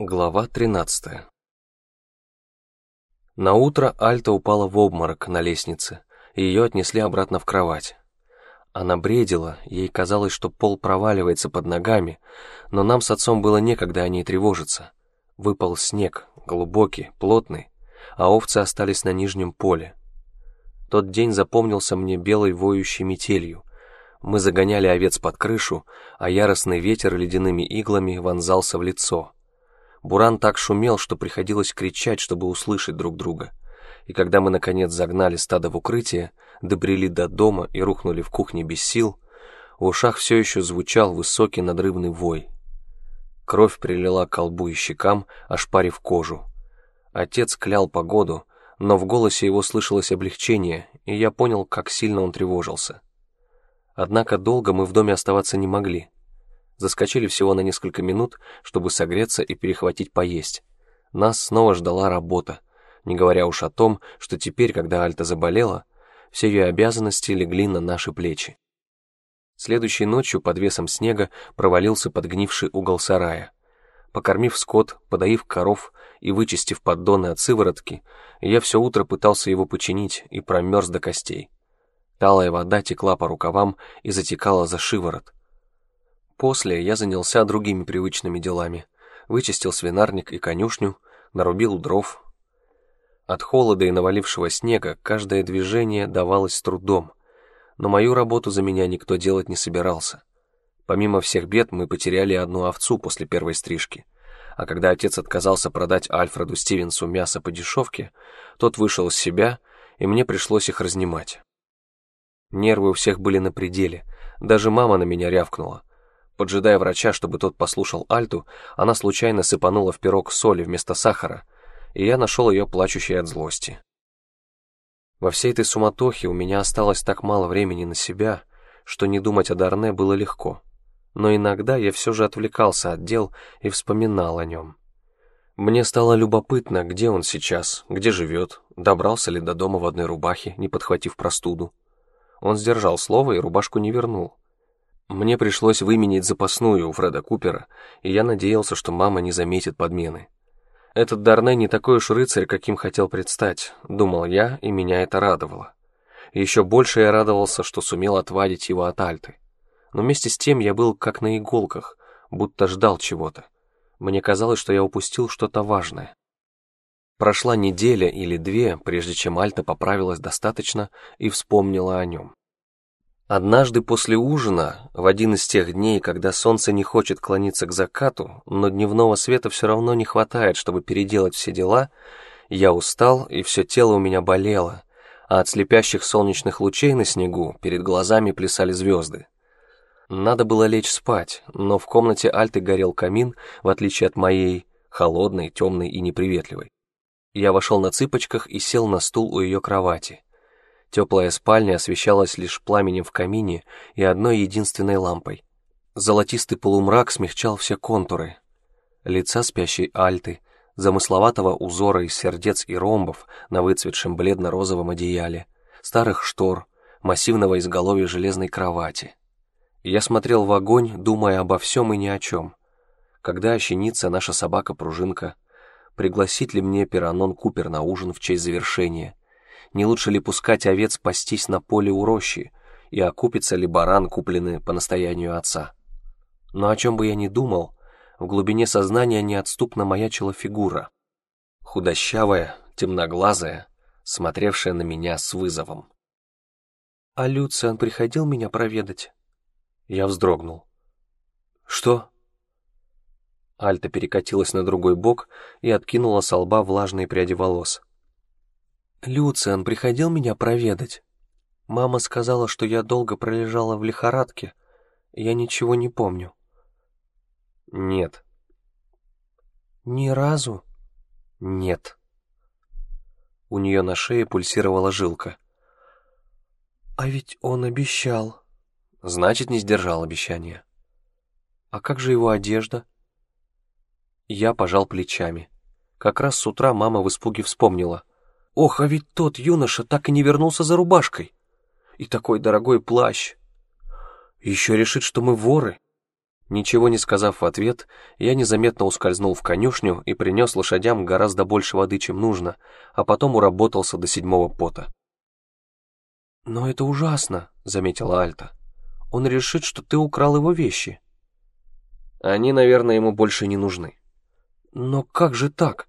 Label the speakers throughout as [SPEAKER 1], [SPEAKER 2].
[SPEAKER 1] Глава 13 На утро Альта упала в обморок на лестнице, и ее отнесли обратно в кровать. Она бредила, ей казалось, что пол проваливается под ногами, но нам с отцом было некогда о ней тревожиться. Выпал снег, глубокий, плотный, а овцы остались на нижнем поле. Тот день запомнился мне белой воющей метелью. Мы загоняли овец под крышу, а яростный ветер ледяными иглами вонзался в лицо — Буран так шумел, что приходилось кричать, чтобы услышать друг друга. И когда мы, наконец, загнали стадо в укрытие, добрели до дома и рухнули в кухне без сил, в ушах все еще звучал высокий надрывный вой. Кровь прилила к колбу и щекам, ошпарив кожу. Отец клял погоду, но в голосе его слышалось облегчение, и я понял, как сильно он тревожился. Однако долго мы в доме оставаться не могли. Заскочили всего на несколько минут, чтобы согреться и перехватить поесть. Нас снова ждала работа, не говоря уж о том, что теперь, когда Альта заболела, все ее обязанности легли на наши плечи. Следующей ночью под весом снега провалился подгнивший угол сарая. Покормив скот, подоив коров и вычистив поддоны от сыворотки, я все утро пытался его починить и промерз до костей. Талая вода текла по рукавам и затекала за шиворот. После я занялся другими привычными делами. Вычистил свинарник и конюшню, нарубил дров. От холода и навалившего снега каждое движение давалось с трудом, но мою работу за меня никто делать не собирался. Помимо всех бед мы потеряли одну овцу после первой стрижки, а когда отец отказался продать Альфреду Стивенсу мясо по дешевке, тот вышел из себя, и мне пришлось их разнимать. Нервы у всех были на пределе, даже мама на меня рявкнула — Поджидая врача, чтобы тот послушал Альту, она случайно сыпанула в пирог соли вместо сахара, и я нашел ее плачущей от злости. Во всей этой суматохе у меня осталось так мало времени на себя, что не думать о Дарне было легко. Но иногда я все же отвлекался от дел и вспоминал о нем. Мне стало любопытно, где он сейчас, где живет, добрался ли до дома в одной рубахе, не подхватив простуду. Он сдержал слово и рубашку не вернул. Мне пришлось выменить запасную у Фреда Купера, и я надеялся, что мама не заметит подмены. Этот Дарне не такой уж рыцарь, каким хотел предстать, думал я, и меня это радовало. Еще больше я радовался, что сумел отвадить его от Альты. Но вместе с тем я был как на иголках, будто ждал чего-то. Мне казалось, что я упустил что-то важное. Прошла неделя или две, прежде чем Альта поправилась достаточно и вспомнила о нем. Однажды после ужина, в один из тех дней, когда солнце не хочет клониться к закату, но дневного света все равно не хватает, чтобы переделать все дела, я устал, и все тело у меня болело, а от слепящих солнечных лучей на снегу перед глазами плясали звезды. Надо было лечь спать, но в комнате Альты горел камин, в отличие от моей, холодной, темной и неприветливой. Я вошел на цыпочках и сел на стул у ее кровати. Теплая спальня освещалась лишь пламенем в камине и одной единственной лампой. Золотистый полумрак смягчал все контуры. Лица спящей Альты, замысловатого узора из сердец и ромбов на выцветшем бледно-розовом одеяле, старых штор, массивного изголовья железной кровати. Я смотрел в огонь, думая обо всем и ни о чем. Когда ощенится наша собака-пружинка? Пригласить ли мне Пиранон Купер на ужин в честь завершения? Не лучше ли пускать овец пастись на поле у рощи, и окупится ли баран, купленный по настоянию отца? Но о чем бы я ни думал, в глубине сознания неотступно маячила фигура. Худощавая, темноглазая, смотревшая на меня с вызовом. «А Люциан приходил меня проведать?» Я вздрогнул. «Что?» Альта перекатилась на другой бок и откинула с лба влажные пряди волос. Люциан приходил меня проведать. Мама сказала, что я долго пролежала в лихорадке. Я ничего не помню. Нет. Ни разу? Нет. У нее на шее пульсировала жилка. А ведь он обещал. Значит, не сдержал обещания. А как же его одежда? Я пожал плечами. Как раз с утра мама в испуге вспомнила — Ох, а ведь тот юноша так и не вернулся за рубашкой. И такой дорогой плащ. Еще решит, что мы воры. Ничего не сказав в ответ, я незаметно ускользнул в конюшню и принес лошадям гораздо больше воды, чем нужно, а потом уработался до седьмого пота. «Но это ужасно», — заметила Альта. «Он решит, что ты украл его вещи». «Они, наверное, ему больше не нужны». «Но как же так?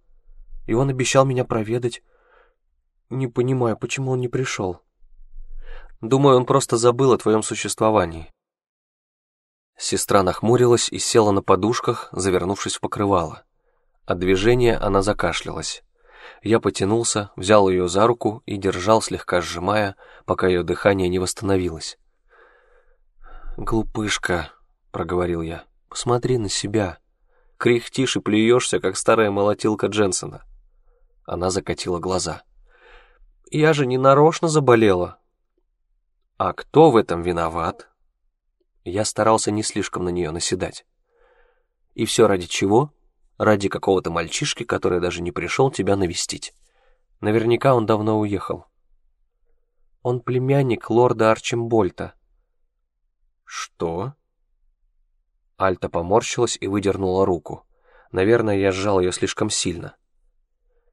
[SPEAKER 1] И он обещал меня проведать. Не понимаю, почему он не пришел». «Думаю, он просто забыл о твоем существовании». Сестра нахмурилась и села на подушках, завернувшись в покрывало. От движения она закашлялась. Я потянулся, взял ее за руку и держал, слегка сжимая, пока ее дыхание не восстановилось. «Глупышка», — проговорил я, — «посмотри на себя. Кряхтишь и плюешься, как старая молотилка Дженсона». Она закатила глаза. «Я же не нарочно заболела». «А кто в этом виноват?» Я старался не слишком на нее наседать. И все ради чего? Ради какого-то мальчишки, который даже не пришел тебя навестить. Наверняка он давно уехал. Он племянник лорда Арчимбольта. Что? Альта поморщилась и выдернула руку. Наверное, я сжал ее слишком сильно.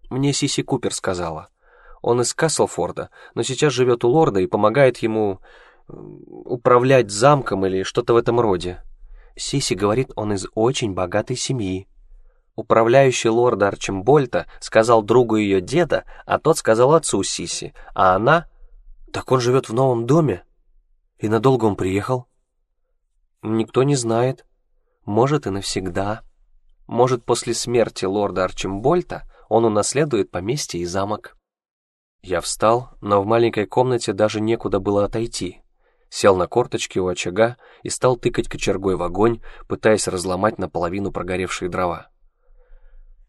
[SPEAKER 1] Мне Сиси Купер сказала. Он из Каслфорда, но сейчас живет у лорда и помогает ему управлять замком или что-то в этом роде. Сиси говорит, он из очень богатой семьи. Управляющий лорда Арчимбольта сказал другу ее деда, а тот сказал отцу Сиси, а она... Так он живет в новом доме? И надолго он приехал? Никто не знает. Может, и навсегда. Может, после смерти лорда Арчимбольта он унаследует поместье и замок. Я встал, но в маленькой комнате даже некуда было отойти сел на корточки у очага и стал тыкать кочергой в огонь, пытаясь разломать наполовину прогоревшие дрова.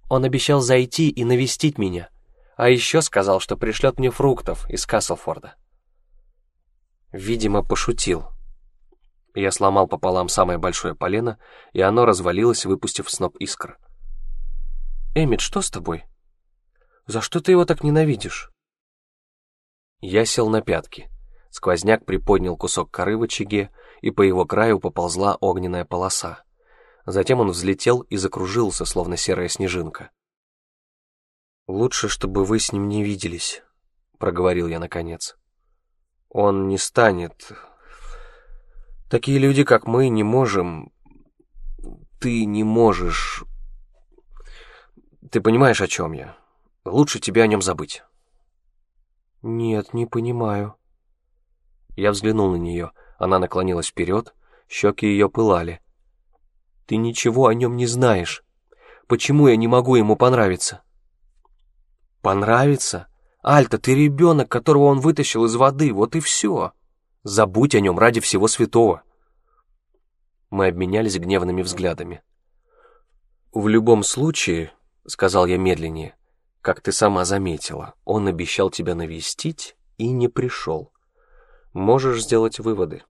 [SPEAKER 1] Он обещал зайти и навестить меня, а еще сказал, что пришлет мне фруктов из Каслфорда. Видимо, пошутил. Я сломал пополам самое большое полено, и оно развалилось, выпустив сноп искр. «Эмит, что с тобой? За что ты его так ненавидишь?» Я сел на пятки. Сквозняк приподнял кусок коры в очаге, и по его краю поползла огненная полоса. Затем он взлетел и закружился, словно серая снежинка. «Лучше, чтобы вы с ним не виделись», — проговорил я наконец. «Он не станет. Такие люди, как мы, не можем... Ты не можешь... Ты понимаешь, о чем я? Лучше тебе о нем забыть». «Нет, не понимаю», я взглянул на нее. Она наклонилась вперед, щеки ее пылали. «Ты ничего о нем не знаешь. Почему я не могу ему понравиться?» «Понравиться? Альта, ты ребенок, которого он вытащил из воды, вот и все. Забудь о нем ради всего святого». Мы обменялись гневными взглядами. «В любом случае», — сказал я медленнее, — «как ты сама заметила, он обещал тебя навестить и не пришел. Можешь сделать выводы».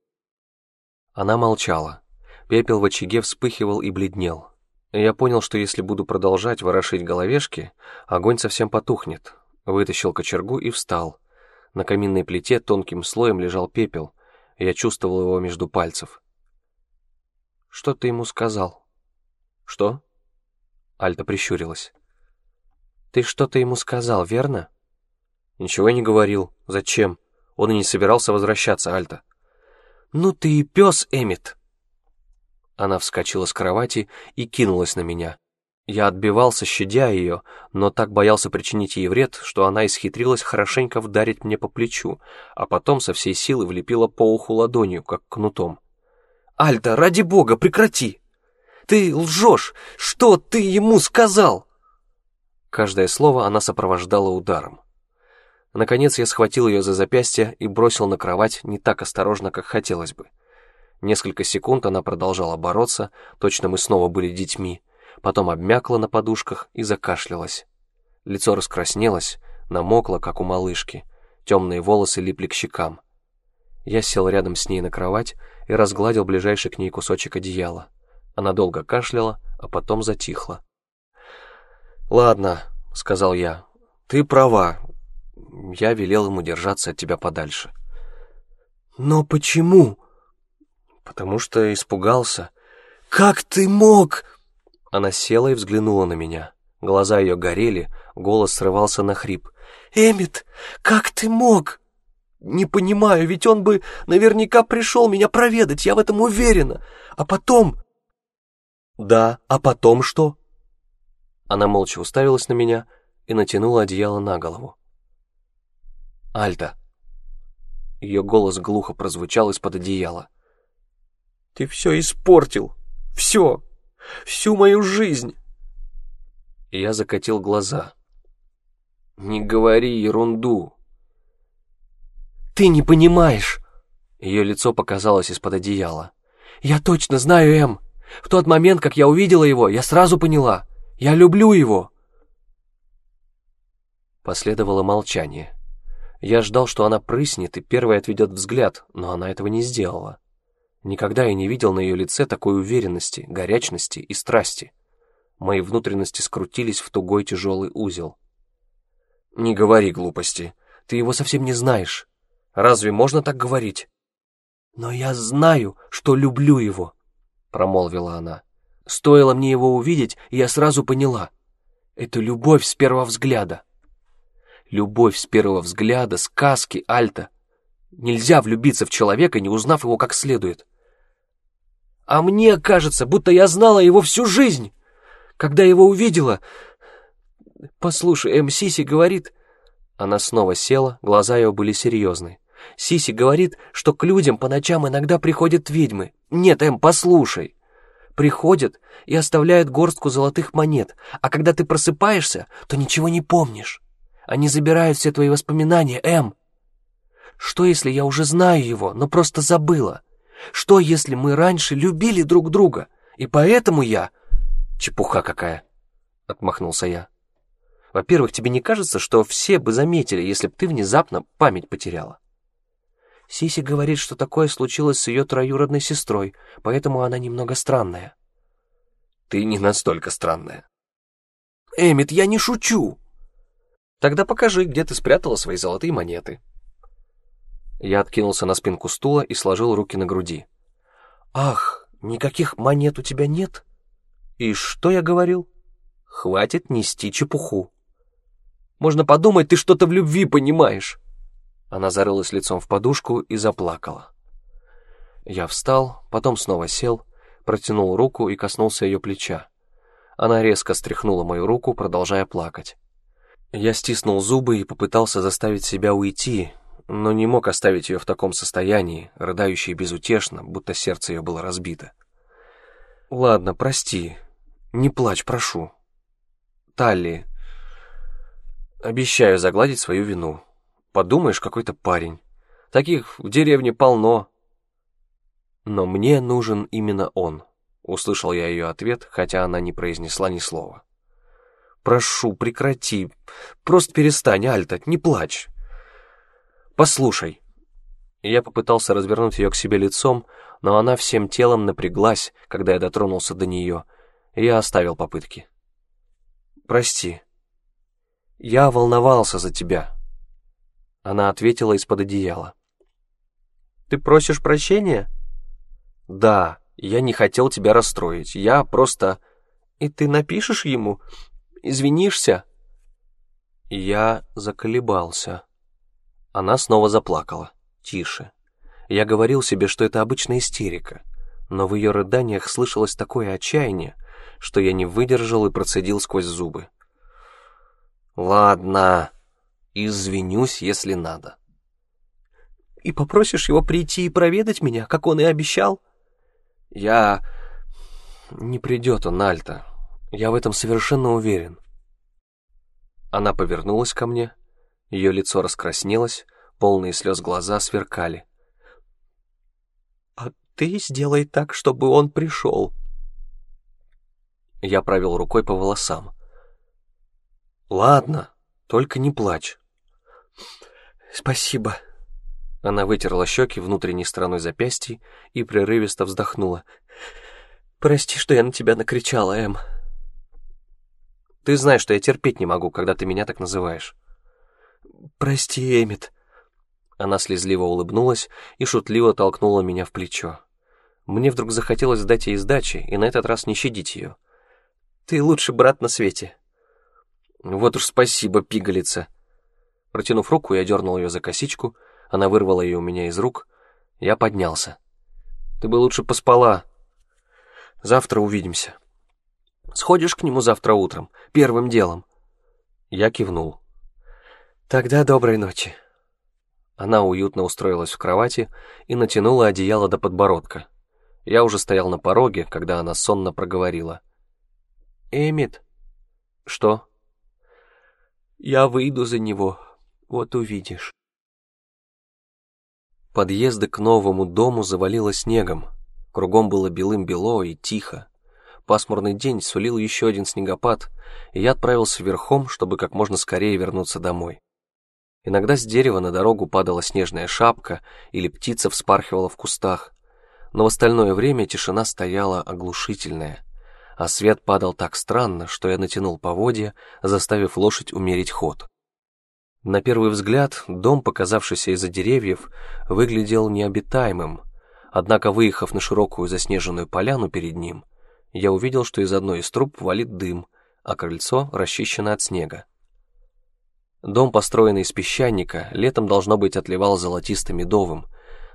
[SPEAKER 1] Она молчала. Пепел в очаге вспыхивал и бледнел. Я понял, что если буду продолжать ворошить головешки, огонь совсем потухнет. Вытащил кочергу и встал. На каминной плите тонким слоем лежал пепел. Я чувствовал его между пальцев. «Что ты ему сказал?» «Что?» Альта прищурилась. «Ты что-то ему сказал, верно?» «Ничего не говорил. Зачем?» Он и не собирался возвращаться, Альта. «Ну ты и пес, Эмит!» Она вскочила с кровати и кинулась на меня. Я отбивался, щадя ее, но так боялся причинить ей вред, что она исхитрилась хорошенько вдарить мне по плечу, а потом со всей силы влепила по уху ладонью, как кнутом. «Альта, ради бога, прекрати! Ты лжешь! Что ты ему сказал?» Каждое слово она сопровождала ударом. Наконец я схватил ее за запястье и бросил на кровать не так осторожно, как хотелось бы. Несколько секунд она продолжала бороться, точно мы снова были детьми, потом обмякла на подушках и закашлялась. Лицо раскраснелось, намокло, как у малышки, темные волосы липли к щекам. Я сел рядом с ней на кровать и разгладил ближайший к ней кусочек одеяла. Она долго кашляла, а потом затихла. «Ладно», — сказал я, — «ты права, я велел ему держаться от тебя подальше.
[SPEAKER 2] Но почему?
[SPEAKER 1] Потому что испугался.
[SPEAKER 2] как ты мог?»
[SPEAKER 1] Она села и взглянула на меня. Глаза ее горели, голос срывался на хрип.
[SPEAKER 2] «Эммит, как ты мог?» «Не понимаю, ведь он бы наверняка пришел меня проведать, я в этом уверена. А потом...»
[SPEAKER 1] «Да, а потом что?» Она молча уставилась на меня и натянула одеяло на голову. «Альта!» Ее голос глухо прозвучал из-под одеяла.
[SPEAKER 2] «Ты все испортил! Все! Всю мою жизнь!»
[SPEAKER 1] Я закатил глаза. «Не говори ерунду!»
[SPEAKER 2] «Ты не понимаешь!»
[SPEAKER 1] Ее лицо показалось из-под одеяла.
[SPEAKER 2] «Я точно знаю, Эм! В тот момент, как я увидела его, я сразу поняла. Я люблю его!»
[SPEAKER 1] Последовало молчание. Я ждал, что она прыснет и первой отведет взгляд, но она этого не сделала. Никогда я не видел на ее лице такой уверенности, горячности и страсти. Мои внутренности скрутились в тугой тяжелый узел. «Не говори глупости. Ты его совсем не знаешь. Разве можно так говорить?»
[SPEAKER 2] «Но я знаю, что люблю его», — промолвила она. «Стоило мне его увидеть, я сразу поняла. Это любовь с первого взгляда». «Любовь с первого взгляда, сказки, Альта. Нельзя влюбиться в человека, не узнав его как следует». «А мне кажется, будто я знала его всю жизнь. Когда его увидела, «Послушай, М. Сиси говорит...» Она снова села, глаза ее были серьезны. Сиси говорит, что к людям по ночам иногда приходят ведьмы. Нет, Эм, послушай. Приходят и оставляют горстку золотых монет, а когда ты просыпаешься, то ничего не помнишь. Они забирают все твои воспоминания, Эм. Что, если я уже знаю его, но просто забыла? Что, если мы раньше любили друг друга, и поэтому я...
[SPEAKER 1] Чепуха какая, — отмахнулся я. Во-первых, тебе не кажется, что все бы заметили, если бы ты внезапно память потеряла?
[SPEAKER 2] Сиси говорит, что такое случилось с ее троюродной сестрой, поэтому она немного странная.
[SPEAKER 1] Ты не настолько странная.
[SPEAKER 2] Эмит, я не шучу.
[SPEAKER 1] Тогда покажи, где ты спрятала свои золотые монеты. Я откинулся на спинку стула и сложил руки на груди.
[SPEAKER 2] Ах, никаких монет у тебя нет?
[SPEAKER 1] И что я говорил? Хватит нести чепуху. Можно подумать, ты что-то в любви понимаешь. Она зарылась лицом в подушку и заплакала. Я встал, потом снова сел, протянул руку и коснулся ее плеча. Она резко стряхнула мою руку, продолжая плакать. Я стиснул зубы и попытался заставить себя уйти, но не мог оставить ее в таком состоянии, рыдающей безутешно, будто сердце ее было разбито. «Ладно, прости. Не плачь, прошу. Талли, Обещаю загладить свою вину. Подумаешь, какой-то парень. Таких в деревне полно. Но мне нужен именно он. Услышал я ее ответ, хотя она не произнесла ни слова. Прошу, прекрати. Просто перестань, Альта, не плачь. Послушай. Я попытался развернуть ее к себе лицом, но она всем телом напряглась, когда я дотронулся до нее, и я оставил попытки. Прости. «Я волновался за тебя». Она ответила из-под одеяла. «Ты просишь прощения?» «Да, я не хотел тебя расстроить. Я просто...» «И ты напишешь ему? Извинишься?» Я заколебался. Она снова заплакала. Тише. Я говорил себе, что это обычная истерика, но в ее рыданиях слышалось такое отчаяние, что я не выдержал и процедил сквозь зубы. «Ладно, извинюсь, если надо».
[SPEAKER 2] «И попросишь его прийти и проведать меня, как он и обещал?»
[SPEAKER 1] «Я... не придет он, Альта. Я в этом совершенно уверен». Она повернулась ко мне, ее лицо раскраснелось, полные слез глаза сверкали.
[SPEAKER 2] «А ты сделай так, чтобы он пришел».
[SPEAKER 1] Я провел рукой по волосам. «Ладно, только не плачь».
[SPEAKER 2] «Спасибо».
[SPEAKER 1] Она вытерла щеки внутренней стороной запястья и прерывисто вздохнула.
[SPEAKER 2] «Прости, что я на тебя накричала, Эм».
[SPEAKER 1] «Ты знаешь, что я терпеть не могу, когда ты меня так называешь».
[SPEAKER 2] «Прости, Эмит».
[SPEAKER 1] Она слезливо улыбнулась и шутливо толкнула меня в плечо. Мне вдруг захотелось дать ей сдачи и на этот раз не щадить ее.
[SPEAKER 2] «Ты лучший брат на свете».
[SPEAKER 1] «Вот уж спасибо, пигалица». Протянув руку, я дернул ее за косичку, она вырвала ее у меня из рук. Я поднялся. «Ты бы лучше поспала. Завтра увидимся».
[SPEAKER 2] «Сходишь к нему завтра утром, первым делом?»
[SPEAKER 1] Я кивнул.
[SPEAKER 2] «Тогда доброй ночи».
[SPEAKER 1] Она уютно устроилась в кровати и натянула одеяло до подбородка. Я уже стоял на пороге, когда она сонно проговорила.
[SPEAKER 2] «Эмит».
[SPEAKER 1] «Что?»
[SPEAKER 2] «Я выйду за него, вот увидишь».
[SPEAKER 1] Подъезды к новому дому завалило снегом. Кругом было белым-бело и тихо. Пасмурный день сулил еще один снегопад, и я отправился верхом, чтобы как можно скорее вернуться домой. Иногда с дерева на дорогу падала снежная шапка или птица вспархивала в кустах, но в остальное время тишина стояла оглушительная, а свет падал так странно, что я натянул поводья, заставив лошадь умерить ход. На первый взгляд дом, показавшийся из-за деревьев, выглядел необитаемым, однако, выехав на широкую заснеженную поляну перед ним, я увидел, что из одной из труб валит дым, а крыльцо расчищено от снега. Дом, построенный из песчаника, летом, должно быть, отливал золотисто-медовым,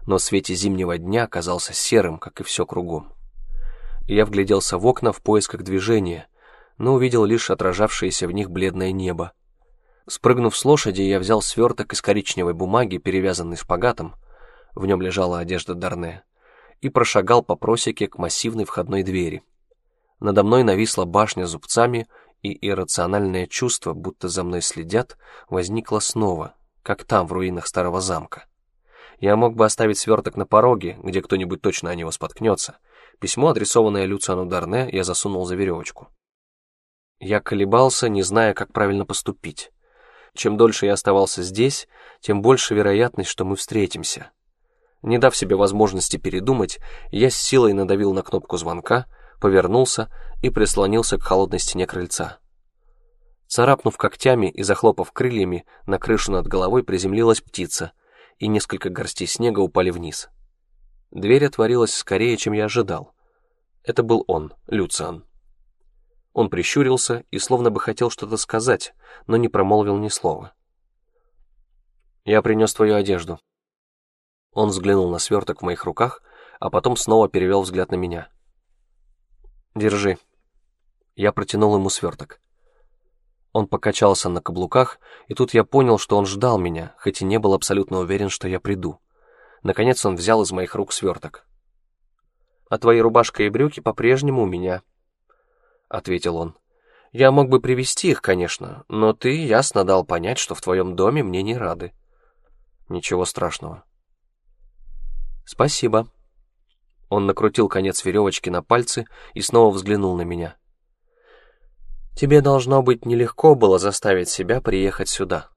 [SPEAKER 1] но в свете зимнего дня казался серым, как и все кругом. Я вгляделся в окна в поисках движения, но увидел лишь отражавшееся в них бледное небо. Спрыгнув с лошади, я взял сверток из коричневой бумаги, перевязанный шпагатом, в нем лежала одежда Дарне, и прошагал по просеке к массивной входной двери. Надо мной нависла башня зубцами и иррациональное чувство, будто за мной следят, возникло снова, как там, в руинах старого замка. Я мог бы оставить сверток на пороге, где кто-нибудь точно о него споткнется. Письмо, адресованное Люциану Дарне, я засунул за веревочку. Я колебался, не зная, как правильно поступить. Чем дольше я оставался здесь, тем больше вероятность, что мы встретимся. Не дав себе возможности передумать, я с силой надавил на кнопку звонка, повернулся и прислонился к холодной стене крыльца. Царапнув когтями и захлопав крыльями, на крышу над головой приземлилась птица, и несколько горстей снега упали вниз. Дверь отворилась скорее, чем я ожидал. Это был он, Люциан. Он прищурился и словно бы хотел что-то сказать, но не промолвил ни слова. «Я принес твою одежду». Он взглянул на сверток в моих руках, а потом снова перевел взгляд на меня. «Держи». Я протянул ему сверток. Он покачался на каблуках, и тут я понял, что он ждал меня, хоть и не был абсолютно уверен, что я приду. Наконец он взял из моих рук сверток. «А твои рубашка и брюки по-прежнему у меня», — ответил он. «Я мог бы привести их, конечно, но ты ясно дал понять, что в твоем доме мне не рады». «Ничего страшного». «Спасибо», он накрутил конец веревочки на пальцы и снова взглянул на меня. «Тебе, должно быть, нелегко было заставить себя приехать сюда».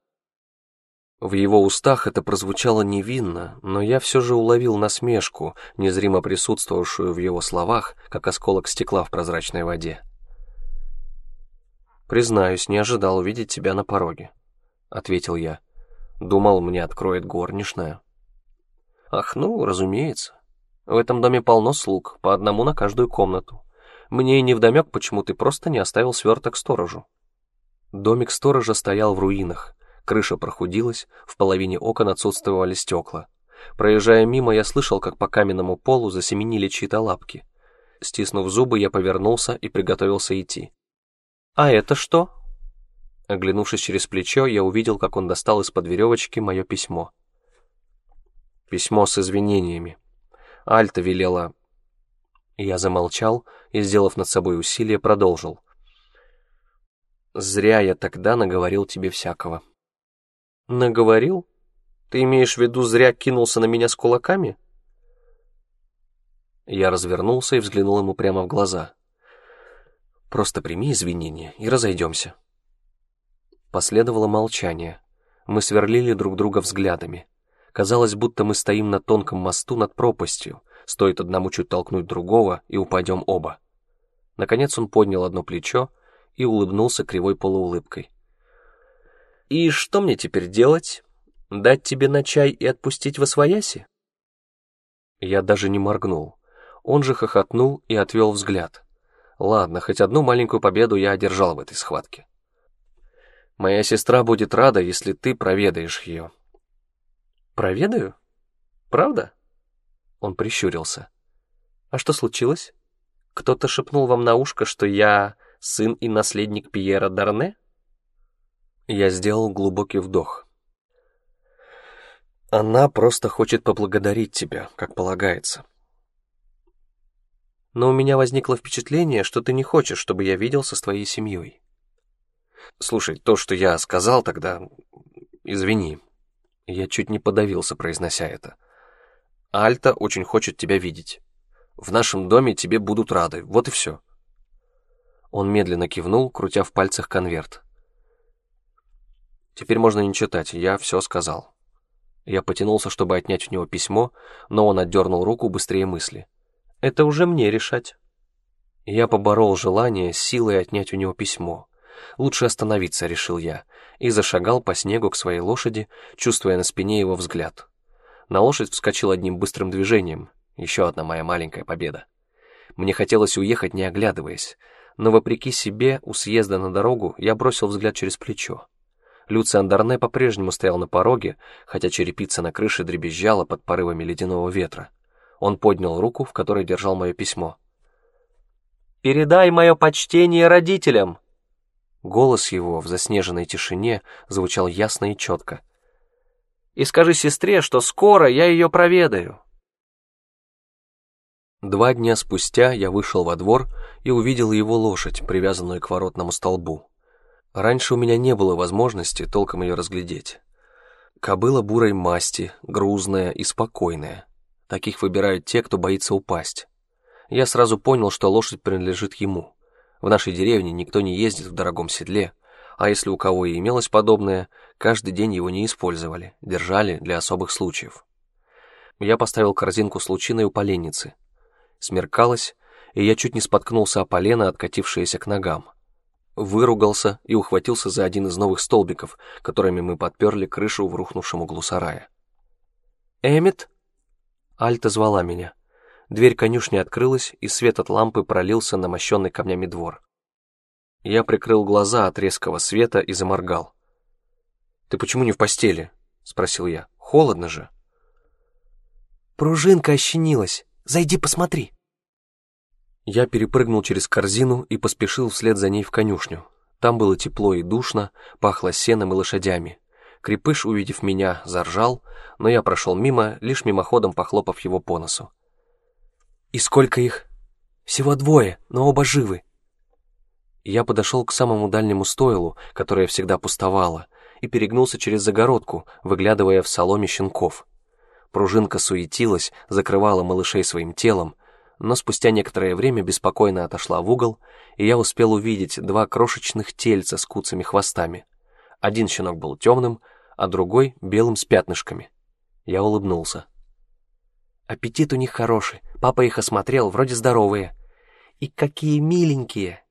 [SPEAKER 1] В его устах это прозвучало невинно, но я все же уловил насмешку, незримо присутствовавшую в его словах, как осколок стекла в прозрачной воде. «Признаюсь, не ожидал увидеть тебя на пороге», — ответил я. «Думал, мне откроет горничная». «Ах, ну, разумеется. В этом доме полно слуг, по одному на каждую комнату. Мне и невдомек, почему ты просто не оставил сверток сторожу. Домик сторожа стоял в руинах. Крыша прохудилась, в половине окон отсутствовали стекла. Проезжая мимо, я слышал, как по каменному полу засеменили чьи-то лапки. Стиснув зубы, я повернулся и приготовился идти. «А это что?» Оглянувшись через плечо, я увидел, как он достал из-под веревочки мое письмо. Письмо с извинениями. Альта велела...» Я замолчал и, сделав над собой усилие, продолжил. «Зря я тогда наговорил тебе всякого». «Наговорил? Ты имеешь в виду, зря кинулся на меня с кулаками?» Я развернулся и взглянул ему прямо в глаза. «Просто прими извинения и разойдемся». Последовало молчание. Мы сверлили друг друга взглядами. Казалось, будто мы стоим на тонком мосту над пропастью. Стоит одному чуть толкнуть другого, и упадем оба. Наконец он поднял одно плечо и улыбнулся кривой полуулыбкой. «И что мне теперь делать? Дать тебе на чай и отпустить во свояси?» Я даже не моргнул. Он же хохотнул и отвел взгляд. Ладно, хоть одну маленькую победу я одержал в этой схватке. Моя сестра будет рада, если ты проведаешь ее.
[SPEAKER 2] Проведаю? Правда? Он прищурился. А что случилось? Кто-то шепнул вам на ушко, что я сын и наследник Пьера Дарне?
[SPEAKER 1] Я сделал глубокий вдох. Она просто хочет поблагодарить тебя, как полагается.
[SPEAKER 2] Но у меня возникло впечатление, что ты не хочешь, чтобы я виделся с твоей семьей.
[SPEAKER 1] Слушай, то, что я сказал тогда... Извини. Я чуть не подавился, произнося это. Альта очень хочет тебя видеть. В нашем доме тебе будут рады, вот и все. Он медленно кивнул, крутя в пальцах конверт. Теперь можно не читать, я все сказал. Я потянулся, чтобы отнять у него письмо, но он отдернул руку быстрее мысли.
[SPEAKER 2] Это уже мне решать.
[SPEAKER 1] Я поборол желание силой отнять у него письмо. Лучше остановиться, решил я, и зашагал по снегу к своей лошади, чувствуя на спине его взгляд. На лошадь вскочил одним быстрым движением. Еще одна моя маленькая победа. Мне хотелось уехать, не оглядываясь, но вопреки себе у съезда на дорогу я бросил взгляд через плечо. Люциан Дарне по-прежнему стоял на пороге, хотя черепица на крыше дребезжала под порывами ледяного ветра. Он поднял руку, в которой держал мое письмо.
[SPEAKER 2] «Передай мое почтение родителям!»
[SPEAKER 1] Голос его в заснеженной тишине звучал ясно и четко.
[SPEAKER 2] «И скажи сестре, что скоро я ее проведаю!»
[SPEAKER 1] Два дня спустя я вышел во двор и увидел его лошадь, привязанную к воротному столбу. Раньше у меня не было возможности толком ее разглядеть. Кобыла бурой масти, грузная и спокойная. Таких выбирают те, кто боится упасть. Я сразу понял, что лошадь принадлежит ему. В нашей деревне никто не ездит в дорогом седле, а если у кого и имелось подобное, каждый день его не использовали, держали для особых случаев. Я поставил корзинку с лучиной у поленницы. Смеркалось, и я чуть не споткнулся о полено, откатившееся к ногам. Выругался и ухватился за один из новых столбиков, которыми мы подперли крышу в рухнувшем углу сарая.
[SPEAKER 2] «Эммет?»
[SPEAKER 1] Альта звала меня. Дверь конюшни открылась, и свет от лампы пролился на мощенный камнями двор. Я прикрыл глаза от резкого света и заморгал. «Ты почему не в постели?» — спросил я. «Холодно же».
[SPEAKER 2] «Пружинка ощенилась. Зайди посмотри».
[SPEAKER 1] Я перепрыгнул через корзину и поспешил вслед за ней в конюшню. Там было тепло и душно, пахло сеном и лошадями. Крепыш, увидев меня, заржал, но я прошел мимо, лишь мимоходом похлопав его по носу.
[SPEAKER 2] «И сколько их?» «Всего двое, но оба живы».
[SPEAKER 1] Я подошел к самому дальнему стойлу, которое всегда пустовало, и перегнулся через загородку, выглядывая в соломе щенков. Пружинка суетилась, закрывала малышей своим телом, но спустя некоторое время беспокойно отошла в угол, и я успел увидеть два крошечных тельца с куцами хвостами. Один щенок был темным, а другой — белым с пятнышками. Я улыбнулся.
[SPEAKER 2] Аппетит у них хороший. Папа их осмотрел, вроде здоровые. И какие миленькие.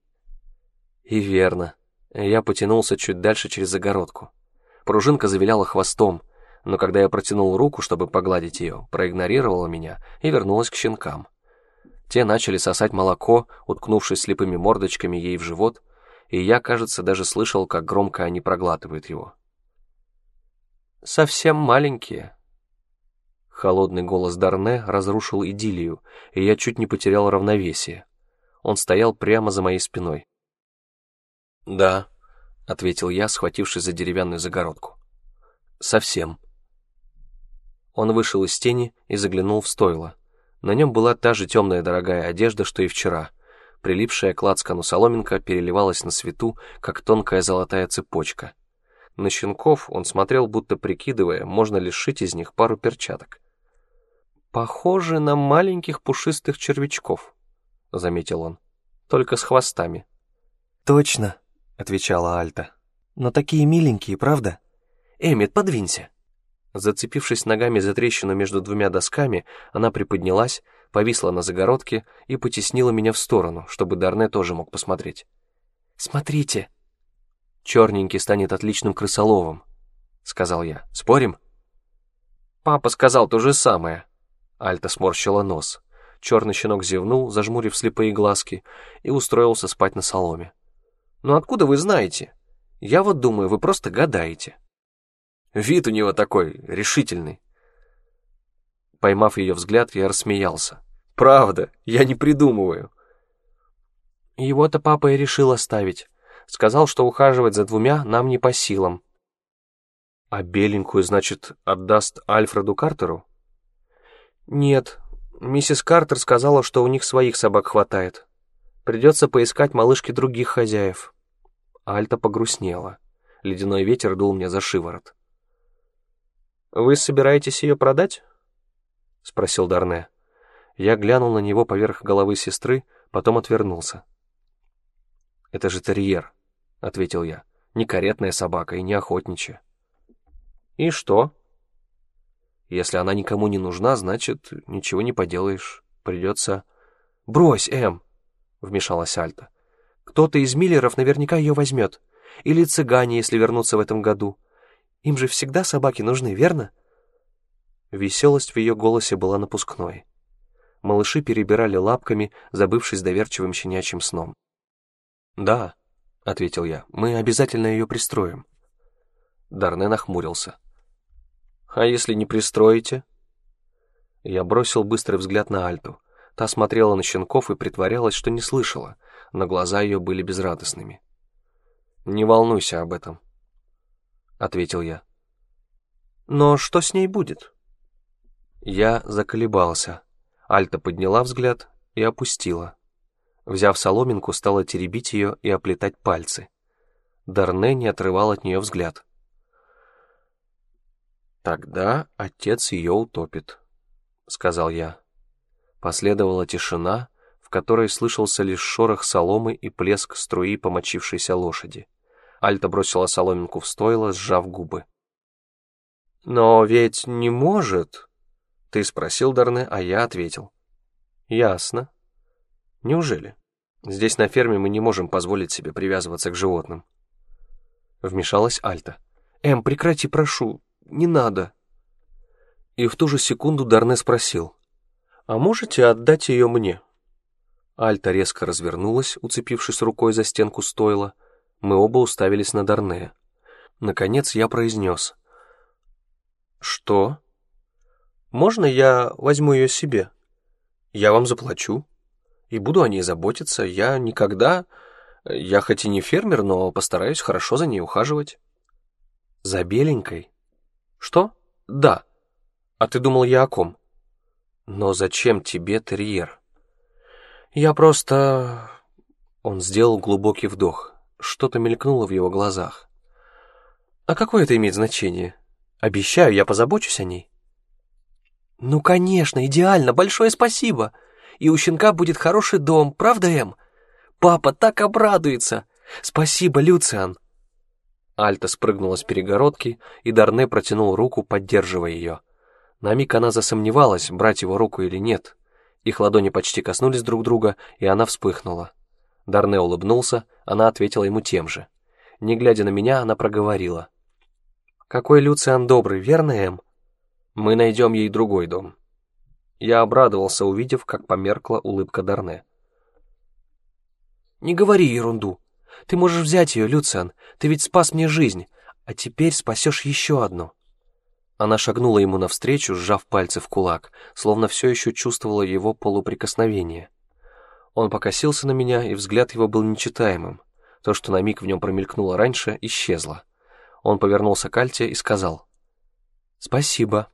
[SPEAKER 1] И верно. Я потянулся чуть дальше через загородку. Пружинка завиляла хвостом, но когда я протянул руку, чтобы погладить ее, проигнорировала меня и вернулась к щенкам. Те начали сосать молоко, уткнувшись слепыми мордочками ей в живот, и я, кажется, даже слышал, как громко они проглатывают его.
[SPEAKER 2] «Совсем маленькие»,
[SPEAKER 1] Холодный голос Дарне разрушил идиллию, и я чуть не потерял равновесие. Он стоял прямо за моей спиной. «Да», — ответил я, схватившись за деревянную загородку. «Совсем». Он вышел из тени и заглянул в стойло. На нем была та же темная дорогая одежда, что и вчера. Прилипшая к лацкану соломинка переливалась на свету, как тонкая золотая цепочка. На щенков он смотрел, будто прикидывая, можно ли сшить из них пару перчаток.
[SPEAKER 2] «Похоже на маленьких пушистых червячков», — заметил он, — «только с хвостами».
[SPEAKER 1] «Точно», — отвечала Альта.
[SPEAKER 2] «Но такие миленькие, правда? Эмит, подвинься».
[SPEAKER 1] Зацепившись ногами за трещину между двумя досками, она приподнялась, повисла на загородке и потеснила меня в сторону, чтобы Дарне тоже мог посмотреть.
[SPEAKER 2] «Смотрите!»
[SPEAKER 1] «Черненький станет отличным крысоловом», — сказал я. «Спорим?»
[SPEAKER 2] «Папа сказал то же самое»,
[SPEAKER 1] Альта сморщила нос. Черный щенок зевнул, зажмурив слепые глазки, и устроился спать на соломе.
[SPEAKER 2] «Ну откуда вы знаете? Я вот думаю, вы просто гадаете».
[SPEAKER 1] Вид у него такой, решительный. Поймав ее взгляд, я рассмеялся. «Правда, я не придумываю».
[SPEAKER 2] Его-то папа и решил оставить. Сказал, что ухаживать за двумя нам не по силам.
[SPEAKER 1] А беленькую, значит, отдаст Альфреду Картеру?
[SPEAKER 2] Нет, миссис Картер сказала, что у них своих собак хватает. Придется поискать малышки других хозяев.
[SPEAKER 1] Альта погрустнела. Ледяной ветер дул мне за шиворот.
[SPEAKER 2] «Вы собираетесь ее продать?»
[SPEAKER 1] — спросил Дарне. Я глянул на него поверх головы сестры, потом отвернулся. «Это же терьер», — ответил я. «Не каретная собака и не охотничья».
[SPEAKER 2] «И что?»
[SPEAKER 1] «Если она никому не нужна, значит, ничего не поделаешь. Придется...»
[SPEAKER 2] «Брось, Эм!» — вмешалась Альта. «Кто-то из Миллеров наверняка ее возьмет. Или цыгане, если вернутся в этом году. Им же всегда собаки нужны, верно?»
[SPEAKER 1] Веселость в ее голосе была напускной. Малыши перебирали лапками, забывшись доверчивым щенячьим сном. «Да», — ответил я, — «мы обязательно ее пристроим». Дарне нахмурился.
[SPEAKER 2] «А если не пристроите?»
[SPEAKER 1] Я бросил быстрый взгляд на Альту. Та смотрела на щенков и притворялась, что не слышала, но глаза ее были безрадостными. «Не волнуйся об этом», — ответил я.
[SPEAKER 2] «Но что с ней будет?»
[SPEAKER 1] Я заколебался. Альта подняла взгляд и опустила. Взяв соломинку, стала теребить ее и оплетать пальцы. Дарне не отрывал от нее взгляд. «Тогда отец ее утопит», — сказал я. Последовала тишина, в которой слышался лишь шорох соломы и плеск струи помочившейся лошади. Альта бросила соломинку в стойло, сжав губы.
[SPEAKER 2] «Но ведь не может...»
[SPEAKER 1] Ты спросил, Дарне, а я ответил.
[SPEAKER 2] Ясно.
[SPEAKER 1] Неужели? Здесь на ферме мы не можем позволить себе привязываться к животным. Вмешалась Альта.
[SPEAKER 2] Эм, прекрати, прошу. Не надо.
[SPEAKER 1] И в ту же секунду Дарне спросил.
[SPEAKER 2] А можете отдать ее мне?
[SPEAKER 1] Альта резко развернулась, уцепившись рукой за стенку стойла. Мы оба уставились на Дарне. Наконец я произнес.
[SPEAKER 2] «Что?» Можно я возьму ее себе? Я вам заплачу. И буду о ней заботиться. Я никогда... Я хоть и не фермер, но постараюсь хорошо за ней ухаживать.
[SPEAKER 1] За беленькой?
[SPEAKER 2] Что? Да. А ты думал, я о ком?
[SPEAKER 1] Но зачем тебе терьер?
[SPEAKER 2] Я просто...
[SPEAKER 1] Он сделал глубокий вдох. Что-то мелькнуло в его глазах.
[SPEAKER 2] А какое это имеет значение? Обещаю, я позабочусь о ней. «Ну, конечно, идеально, большое спасибо. И у щенка будет хороший дом, правда, Эм? Папа так обрадуется. Спасибо, Люциан».
[SPEAKER 1] Альта спрыгнула с перегородки, и Дарне протянул руку, поддерживая ее. На миг она засомневалась, брать его руку или нет. Их ладони почти коснулись друг друга, и она вспыхнула. Дарне улыбнулся, она ответила ему тем же. Не глядя на меня, она проговорила.
[SPEAKER 2] «Какой Люциан добрый, верно, Эм?»
[SPEAKER 1] Мы найдем ей другой дом. Я обрадовался, увидев, как померкла улыбка Дарне.
[SPEAKER 2] «Не говори ерунду. Ты можешь взять ее, Люциан. Ты ведь спас мне жизнь, а теперь спасешь еще одну».
[SPEAKER 1] Она шагнула ему навстречу, сжав пальцы в кулак, словно все еще чувствовала его полуприкосновение. Он покосился на меня, и взгляд его был нечитаемым. То, что на миг в нем промелькнуло раньше, исчезло. Он повернулся к Альте и сказал «Спасибо».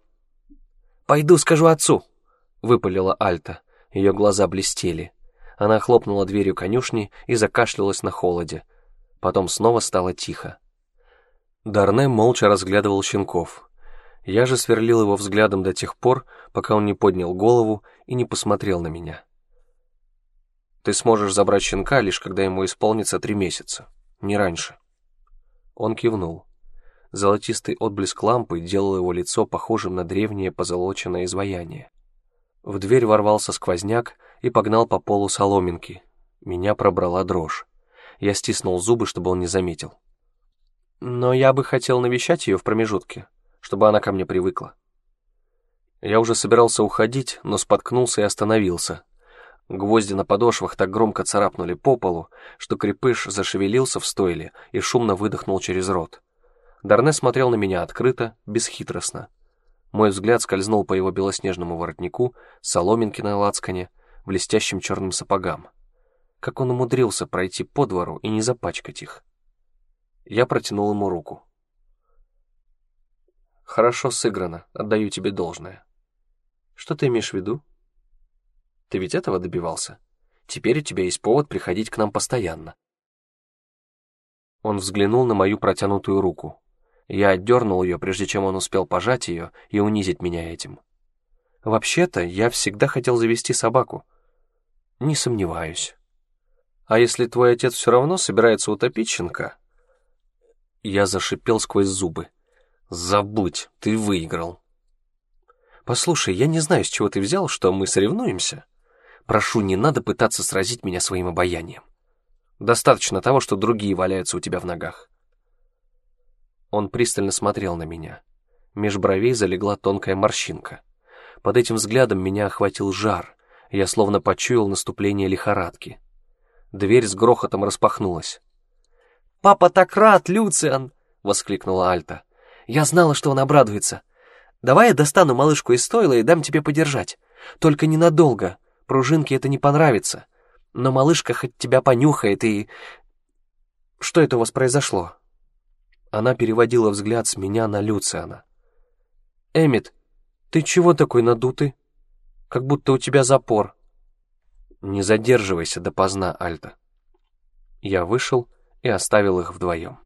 [SPEAKER 2] «Пойду скажу отцу», —
[SPEAKER 1] выпалила Альта. Ее глаза блестели. Она хлопнула дверью конюшни и закашлялась на холоде. Потом снова стало тихо. Дарне молча разглядывал щенков. Я же сверлил его взглядом до тех пор, пока он не поднял голову и не посмотрел на меня. «Ты сможешь забрать щенка, лишь когда ему исполнится три месяца, не раньше». Он кивнул. Золотистый отблеск лампы делал его лицо похожим на древнее позолоченное изваяние. В дверь ворвался сквозняк и погнал по полу соломинки. Меня пробрала дрожь. Я стиснул зубы, чтобы он не заметил.
[SPEAKER 2] Но я бы хотел навещать ее в промежутке, чтобы она ко мне привыкла.
[SPEAKER 1] Я уже собирался уходить, но споткнулся и остановился. Гвозди на подошвах так громко царапнули по полу, что крепыш зашевелился в стойле и шумно выдохнул через рот. Дарне смотрел на меня открыто, бесхитростно. Мой взгляд скользнул по его белоснежному воротнику, соломинке на лацкане, блестящим черным сапогам. Как он умудрился пройти по двору и не запачкать их. Я протянул ему руку. «Хорошо сыграно, отдаю тебе должное». «Что ты имеешь в виду?» «Ты ведь этого добивался? Теперь у тебя есть повод приходить к нам постоянно». Он взглянул на мою протянутую руку. Я отдернул ее, прежде чем он успел пожать ее и унизить меня этим. Вообще-то, я всегда хотел завести собаку. Не сомневаюсь. А если твой отец все равно собирается утопить щенка? Я зашипел сквозь зубы. Забудь, ты выиграл. Послушай, я не знаю, с чего ты взял, что мы соревнуемся. Прошу, не надо пытаться сразить меня своим обаянием. Достаточно того, что другие валяются у тебя в ногах. Он пристально смотрел на меня. Меж бровей залегла тонкая морщинка. Под этим взглядом меня охватил жар. Я словно почуял наступление лихорадки. Дверь с грохотом распахнулась. «Папа так рад, Люциан!» — воскликнула Альта. «Я знала, что он обрадуется. Давай я достану малышку из стойла и дам тебе подержать. Только ненадолго. Пружинке это не понравится. Но малышка хоть тебя понюхает и... Что это у вас произошло?» Она переводила взгляд с меня на Люциана. «Эмит, ты чего такой надутый? Как будто у тебя запор». «Не задерживайся допоздна, Альта». Я вышел и оставил их вдвоем.